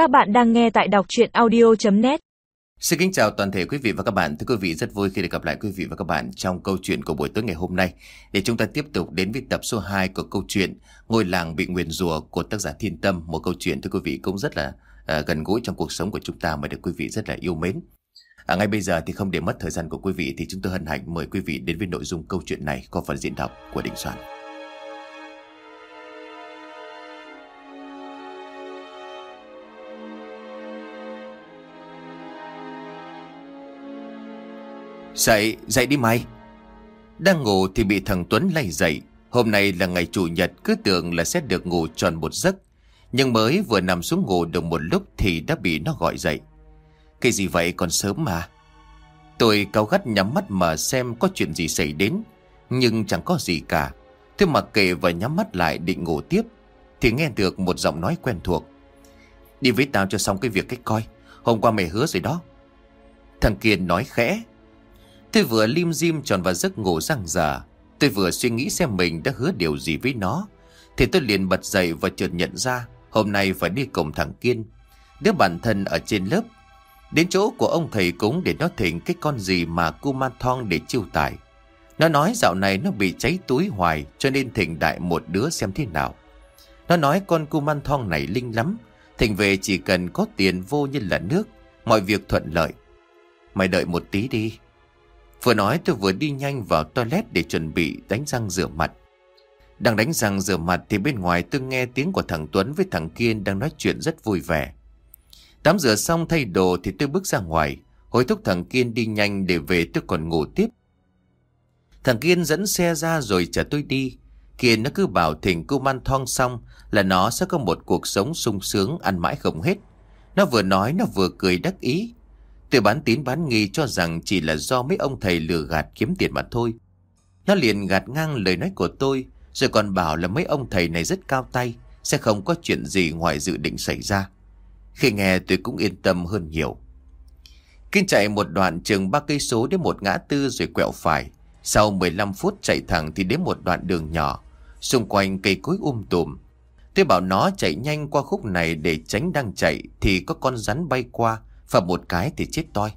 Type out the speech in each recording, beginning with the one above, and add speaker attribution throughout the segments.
Speaker 1: Các bạn đang nghe tại đọc chuyện audio.net
Speaker 2: Xin kính chào toàn thể quý vị và các bạn. Thưa quý vị, rất vui khi được gặp lại quý vị và các bạn trong câu chuyện của buổi tối ngày hôm nay. Để chúng ta tiếp tục đến với tập số 2 của câu chuyện Ngôi làng bị nguyền rùa của tác giả Thiên Tâm. Một câu chuyện thưa quý vị cũng rất là uh, gần gũi trong cuộc sống của chúng ta mà được quý vị rất là yêu mến. À, ngay bây giờ thì không để mất thời gian của quý vị thì chúng tôi hân hạnh mời quý vị đến với nội dung câu chuyện này qua phần diễn đọc của Đình Soạn. Dậy, dậy đi mày. Đang ngủ thì bị thằng Tuấn lay dậy. Hôm nay là ngày chủ nhật cứ tưởng là sẽ được ngủ tròn một giấc. Nhưng mới vừa nằm xuống ngủ được một lúc thì đã bị nó gọi dậy. Cái gì vậy còn sớm mà. Tôi cao gắt nhắm mắt mà xem có chuyện gì xảy đến. Nhưng chẳng có gì cả. Tôi mặc kệ và nhắm mắt lại định ngủ tiếp. Thì nghe được một giọng nói quen thuộc. Đi với tao cho xong cái việc cách coi. Hôm qua mày hứa rồi đó. Thằng Kiên nói khẽ. Tôi vừa lim dim tròn vào giấc ngủ răng rà Tôi vừa suy nghĩ xem mình đã hứa điều gì với nó. Thì tôi liền bật dậy và chợt nhận ra, hôm nay phải đi cùng thằng Kiên. Đứa bạn thân ở trên lớp. Đến chỗ của ông thầy cúng để nó thỉnh cái con gì mà cu để chiêu tài. Nó nói dạo này nó bị cháy túi hoài, cho nên thỉnh đại một đứa xem thế nào. Nó nói con cu này linh lắm. Thỉnh về chỉ cần có tiền vô như là nước. Mọi việc thuận lợi. Mày đợi một tí đi. Vừa nói tôi vừa đi nhanh vào toilet để chuẩn bị đánh răng rửa mặt. Đang đánh răng rửa mặt thì bên ngoài tôi nghe tiếng của thằng Tuấn với thằng Kiên đang nói chuyện rất vui vẻ. Tắm rửa xong thay đồ thì tôi bước ra ngoài, hối thúc thằng Kiên đi nhanh để về tôi còn ngủ tiếp. Thằng Kiên dẫn xe ra rồi chở tôi đi. Kiên nó cứ bảo thỉnh cô man thong xong là nó sẽ có một cuộc sống sung sướng ăn mãi không hết. Nó vừa nói nó vừa cười đắc ý. Tôi bán tín bán nghi cho rằng chỉ là do mấy ông thầy lừa gạt kiếm tiền mà thôi. Nó liền gạt ngang lời nói của tôi, rồi còn bảo là mấy ông thầy này rất cao tay, sẽ không có chuyện gì ngoài dự định xảy ra. Khi nghe tôi cũng yên tâm hơn nhiều. Kinh chạy một đoạn chừng ba cây số đến một ngã tư rồi quẹo phải. Sau 15 phút chạy thẳng thì đến một đoạn đường nhỏ, xung quanh cây cối um tùm. Tôi bảo nó chạy nhanh qua khúc này để tránh đang chạy thì có con rắn bay qua, và một cái thì chết toi.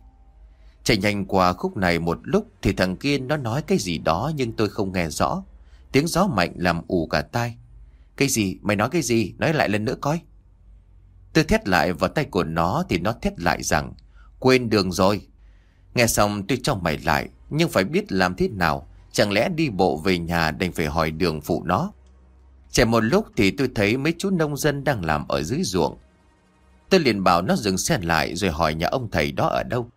Speaker 2: Chạy nhanh qua khúc này một lúc Thì thằng kia nó nói cái gì đó Nhưng tôi không nghe rõ. Tiếng gió mạnh làm ù cả tai. Cái gì? Mày nói cái gì? Nói lại lần nữa coi. Tôi thét lại vào tay của nó Thì nó thét lại rằng, Quên đường rồi. Nghe xong tôi trong mày lại, Nhưng phải biết làm thế nào, Chẳng lẽ đi bộ về nhà đành phải hỏi đường phụ nó. Chạy một lúc thì tôi thấy mấy chú nông dân đang làm ở dưới ruộng Tôi liền bảo nó dừng xe lại rồi hỏi nhà ông thầy đó ở đâu.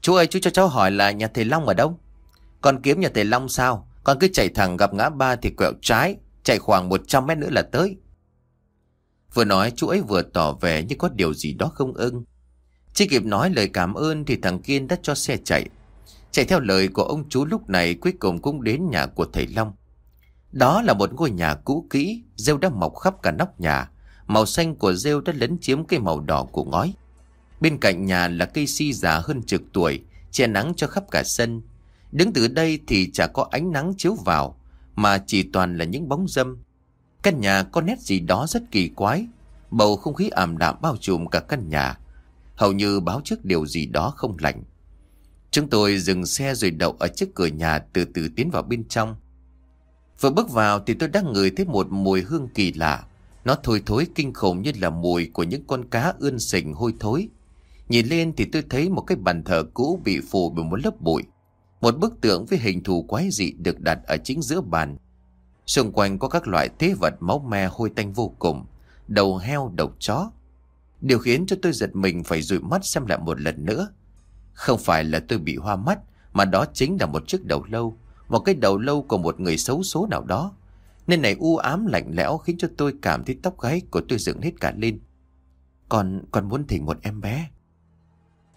Speaker 2: Chú ơi chú cho cháu hỏi là nhà thầy Long ở đâu? Con kiếm nhà thầy Long sao? Con cứ chạy thẳng gặp ngã ba thì quẹo trái, chạy khoảng 100 mét nữa là tới. Vừa nói chú ấy vừa tỏ vẻ như có điều gì đó không ưng. Chỉ kịp nói lời cảm ơn thì thằng Kiên đã cho xe chạy. Chạy theo lời của ông chú lúc này cuối cùng cũng đến nhà của thầy Long. Đó là một ngôi nhà cũ kỹ, rêu đã mọc khắp cả nóc nhà. Màu xanh của rêu đã lấn chiếm cây màu đỏ của ngói. Bên cạnh nhà là cây si già hơn chục tuổi, che nắng cho khắp cả sân. Đứng từ đây thì chả có ánh nắng chiếu vào, mà chỉ toàn là những bóng dâm. Căn nhà có nét gì đó rất kỳ quái, bầu không khí ảm đạm bao trùm cả căn nhà. Hầu như báo trước điều gì đó không lành. Chúng tôi dừng xe rồi đậu ở trước cửa nhà từ từ tiến vào bên trong. Vừa bước vào thì tôi đang ngửi thấy một mùi hương kỳ lạ. Nó thôi thối kinh khủng như là mùi của những con cá ươn sình hôi thối. Nhìn lên thì tôi thấy một cái bàn thờ cũ bị phủ bởi một lớp bụi. Một bức tượng với hình thù quái dị được đặt ở chính giữa bàn. Xung quanh có các loại tế vật máu me hôi tanh vô cùng. Đầu heo, đầu chó. Điều khiến cho tôi giật mình phải dụi mắt xem lại một lần nữa. Không phải là tôi bị hoa mắt, mà đó chính là một chiếc đầu lâu. Một cái đầu lâu của một người xấu số nào đó. Nên này u ám lạnh lẽo khiến cho tôi cảm thấy tóc gáy của tôi dựng hết cả lên. Còn, còn muốn thỉnh một em bé.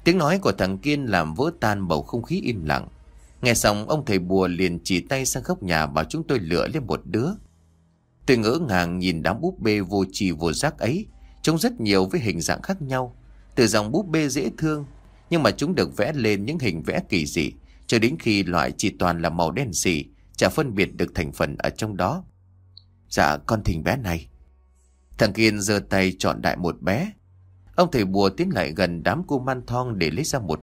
Speaker 2: Tiếng nói của thằng Kiên làm vỡ tan bầu không khí im lặng. Nghe xong ông thầy bùa liền chỉ tay sang góc nhà bảo chúng tôi lựa lên một đứa. Tôi ngỡ ngàng nhìn đám búp bê vô trì vô giác ấy. Trông rất nhiều với hình dạng khác nhau. Từ dòng búp bê dễ thương. Nhưng mà chúng được vẽ lên những hình vẽ kỳ dị. Cho đến khi loại chỉ toàn là màu đen xỉ. Chả phân biệt được thành phần ở trong đó. Dạ con thỉnh bé này. Thằng Kiên giơ tay chọn đại một bé. Ông thầy bùa tiến lại gần đám cô man thong để lấy ra một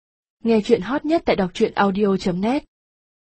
Speaker 3: Nghe chuyện hot nhất tại đọc truyện audio.net